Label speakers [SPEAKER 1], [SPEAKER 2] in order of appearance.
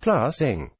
[SPEAKER 1] plus ing